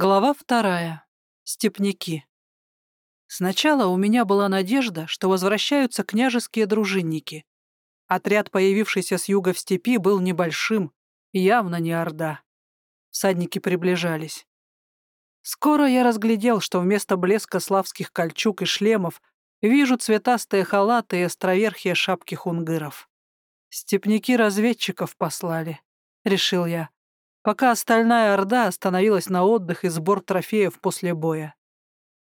Глава вторая. Степняки. Сначала у меня была надежда, что возвращаются княжеские дружинники. Отряд, появившийся с юга в степи, был небольшим, явно не орда. Всадники приближались. Скоро я разглядел, что вместо блеска славских кольчуг и шлемов вижу цветастые халаты и островерхие шапки хунгыров. Степняки разведчиков послали, — решил я пока остальная орда остановилась на отдых и сбор трофеев после боя.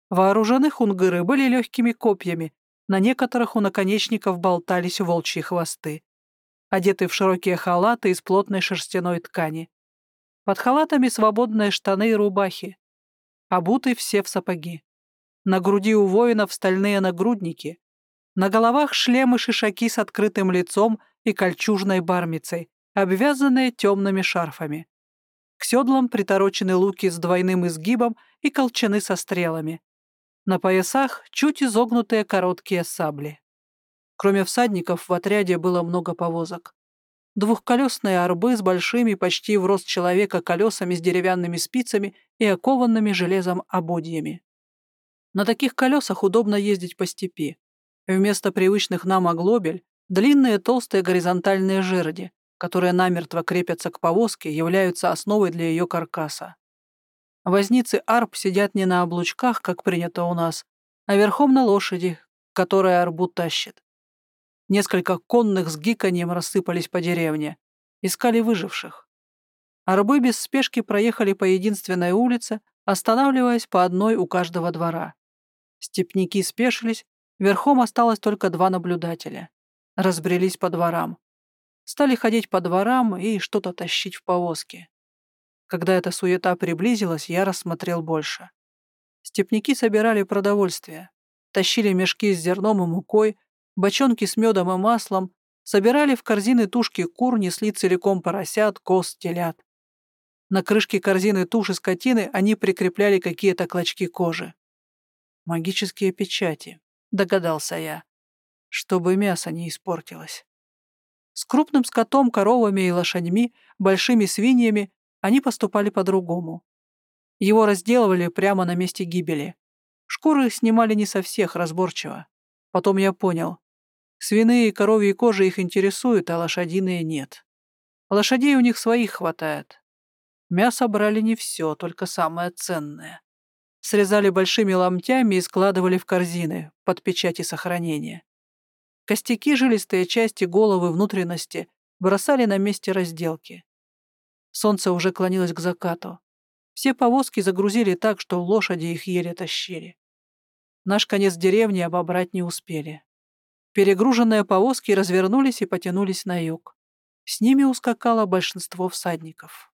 Вооружены хунгыры были легкими копьями, на некоторых у наконечников болтались волчьи хвосты, одеты в широкие халаты из плотной шерстяной ткани. Под халатами свободные штаны и рубахи, обуты все в сапоги. На груди у воинов стальные нагрудники, на головах шлемы-шишаки с открытым лицом и кольчужной бармицей, обвязанные темными шарфами. К седлам приторочены луки с двойным изгибом и колчаны со стрелами. На поясах чуть изогнутые короткие сабли. Кроме всадников в отряде было много повозок. Двухколесные арбы с большими, почти в рост человека, колесами с деревянными спицами и окованными железом ободьями. На таких колесах удобно ездить по степи. Вместо привычных нам оглобель — длинные толстые горизонтальные жерди, которые намертво крепятся к повозке, являются основой для ее каркаса. Возницы арб сидят не на облучках, как принято у нас, а верхом на лошади, которая арбу тащит. Несколько конных с гиканьем рассыпались по деревне, искали выживших. Арбы без спешки проехали по единственной улице, останавливаясь по одной у каждого двора. Степники спешились, верхом осталось только два наблюдателя. Разбрелись по дворам. Стали ходить по дворам и что-то тащить в повозке. Когда эта суета приблизилась, я рассмотрел больше. Степняки собирали продовольствие, тащили мешки с зерном и мукой, бочонки с медом и маслом, собирали в корзины тушки кур, несли целиком поросят, коз, телят. На крышке корзины туши скотины они прикрепляли какие-то клочки кожи. «Магические печати», — догадался я, чтобы мясо не испортилось. С крупным скотом, коровами и лошадьми, большими свиньями они поступали по-другому. Его разделывали прямо на месте гибели. Шкуры снимали не со всех, разборчиво. Потом я понял. Свиные и коровьи кожи их интересуют, а лошадиные нет. Лошадей у них своих хватает. Мясо брали не все, только самое ценное. Срезали большими ломтями и складывали в корзины под печати сохранения. Костяки, жилистые части, головы, внутренности бросали на месте разделки. Солнце уже клонилось к закату. Все повозки загрузили так, что лошади их еле тащили. Наш конец деревни обобрать не успели. Перегруженные повозки развернулись и потянулись на юг. С ними ускакало большинство всадников.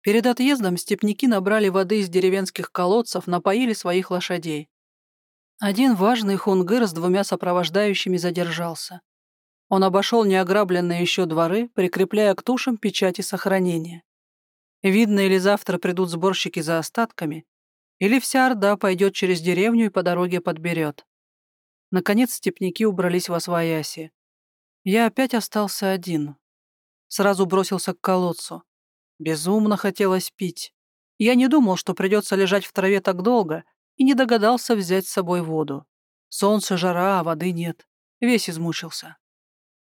Перед отъездом степняки набрали воды из деревенских колодцев, напоили своих лошадей. Один важный хунгыр с двумя сопровождающими задержался. Он обошел неограбленные еще дворы, прикрепляя к тушам печати сохранения. Видно, или завтра придут сборщики за остатками, или вся орда пойдет через деревню и по дороге подберет. Наконец степняки убрались во свояси. Я опять остался один. Сразу бросился к колодцу. Безумно хотелось пить. Я не думал, что придется лежать в траве так долго — и не догадался взять с собой воду. Солнце, жара, а воды нет. Весь измучился.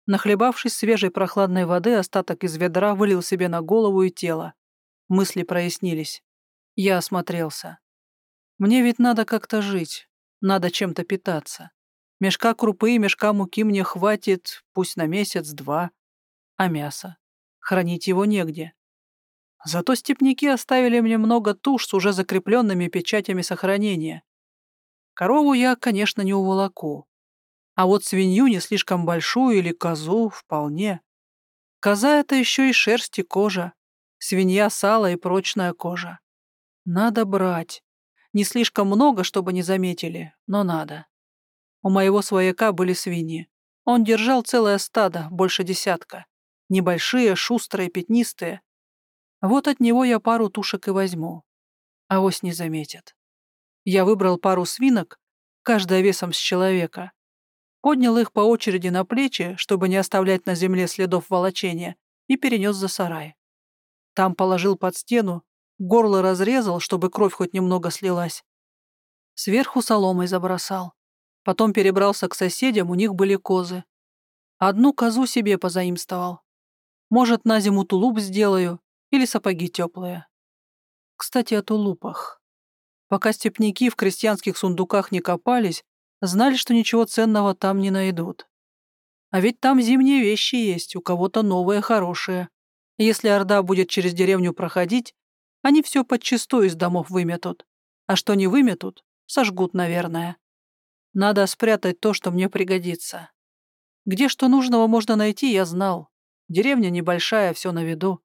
Нахлебавшись свежей прохладной воды, остаток из ведра вылил себе на голову и тело. Мысли прояснились. Я осмотрелся. Мне ведь надо как-то жить, надо чем-то питаться. Мешка крупы и мешка муки мне хватит, пусть на месяц-два. А мясо? Хранить его негде. Зато степняки оставили мне много туш с уже закрепленными печатями сохранения. Корову я, конечно, не уволоку. А вот свинью не слишком большую или козу вполне. Коза — это еще и шерсть и кожа. Свинья — сало и прочная кожа. Надо брать. Не слишком много, чтобы не заметили, но надо. У моего свояка были свиньи. Он держал целое стадо, больше десятка. Небольшие, шустрые, пятнистые. Вот от него я пару тушек и возьму. Авось не заметят. Я выбрал пару свинок, каждая весом с человека. Поднял их по очереди на плечи, чтобы не оставлять на земле следов волочения, и перенес за сарай. Там положил под стену, Горло разрезал, чтобы кровь хоть немного слилась. Сверху соломой забросал. Потом перебрался к соседям, у них были козы. Одну козу себе позаимствовал. Может, на зиму тулуп сделаю или сапоги теплые. Кстати, о тулупах. Пока степняки в крестьянских сундуках не копались, знали, что ничего ценного там не найдут. А ведь там зимние вещи есть, у кого-то новые хорошие. Если Орда будет через деревню проходить, они все подчистую из домов выметут. А что не выметут, сожгут, наверное. Надо спрятать то, что мне пригодится. Где что нужного можно найти, я знал. Деревня небольшая, все на виду.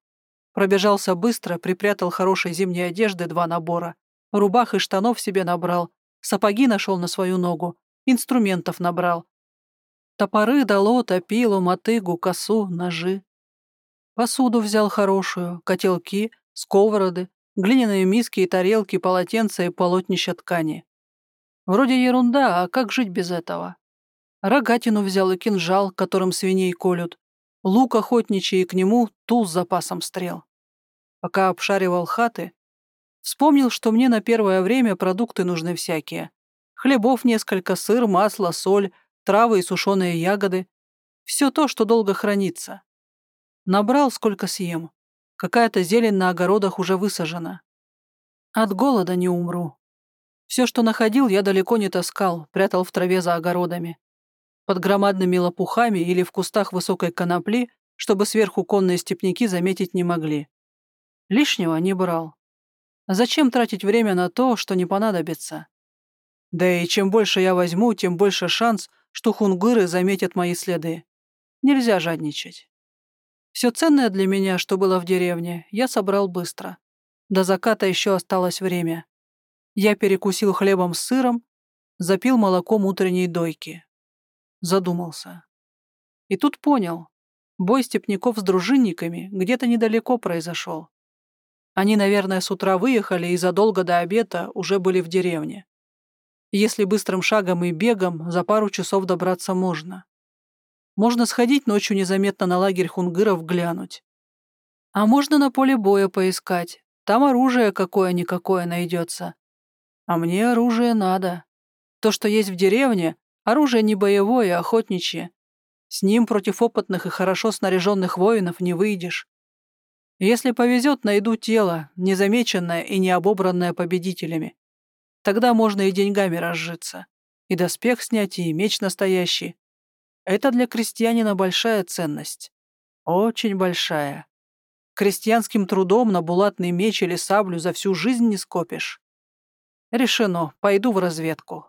Пробежался быстро, припрятал хорошей зимней одежды два набора. Рубах и штанов себе набрал. Сапоги нашел на свою ногу. Инструментов набрал. Топоры, долота, пилу, мотыгу, косу, ножи. Посуду взял хорошую, котелки, сковороды, глиняные миски и тарелки, полотенца и полотнища ткани. Вроде ерунда, а как жить без этого? Рогатину взял и кинжал, которым свиней колют. Лук охотничий и к нему туз с запасом стрел. Пока обшаривал хаты, вспомнил, что мне на первое время продукты нужны всякие. Хлебов несколько, сыр, масло, соль, травы и сушеные ягоды. Все то, что долго хранится. Набрал, сколько съем. Какая-то зелень на огородах уже высажена. От голода не умру. Все, что находил, я далеко не таскал, прятал в траве за огородами под громадными лопухами или в кустах высокой конопли, чтобы сверху конные степняки заметить не могли. Лишнего не брал. Зачем тратить время на то, что не понадобится? Да и чем больше я возьму, тем больше шанс, что хунгыры заметят мои следы. Нельзя жадничать. Все ценное для меня, что было в деревне, я собрал быстро. До заката еще осталось время. Я перекусил хлебом с сыром, запил молоком утренней дойки задумался. И тут понял, бой степняков с дружинниками где-то недалеко произошел. Они, наверное, с утра выехали и задолго до обеда уже были в деревне. Если быстрым шагом и бегом, за пару часов добраться можно. Можно сходить ночью незаметно на лагерь хунгыров глянуть. А можно на поле боя поискать. Там оружие какое-никакое найдется. А мне оружие надо. То, что есть в деревне, Оружие не боевое, а охотничье. С ним против опытных и хорошо снаряженных воинов не выйдешь. Если повезет, найду тело, незамеченное и не обобранное победителями. Тогда можно и деньгами разжиться. И доспех снять, и меч настоящий. Это для крестьянина большая ценность. Очень большая. Крестьянским трудом на булатный меч или саблю за всю жизнь не скопишь. Решено, пойду в разведку.